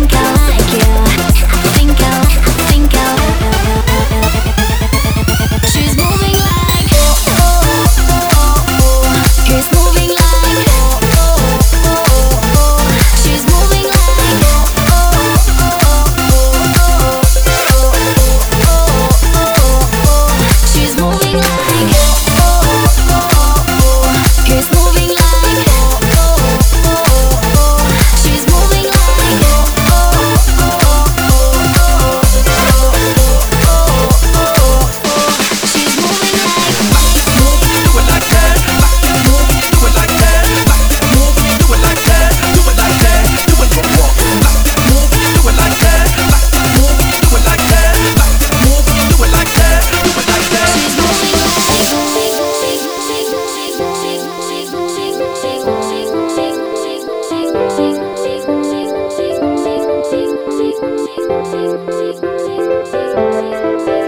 think I cheese, cheese, cheese, cheese, cheese, cheese, cheese.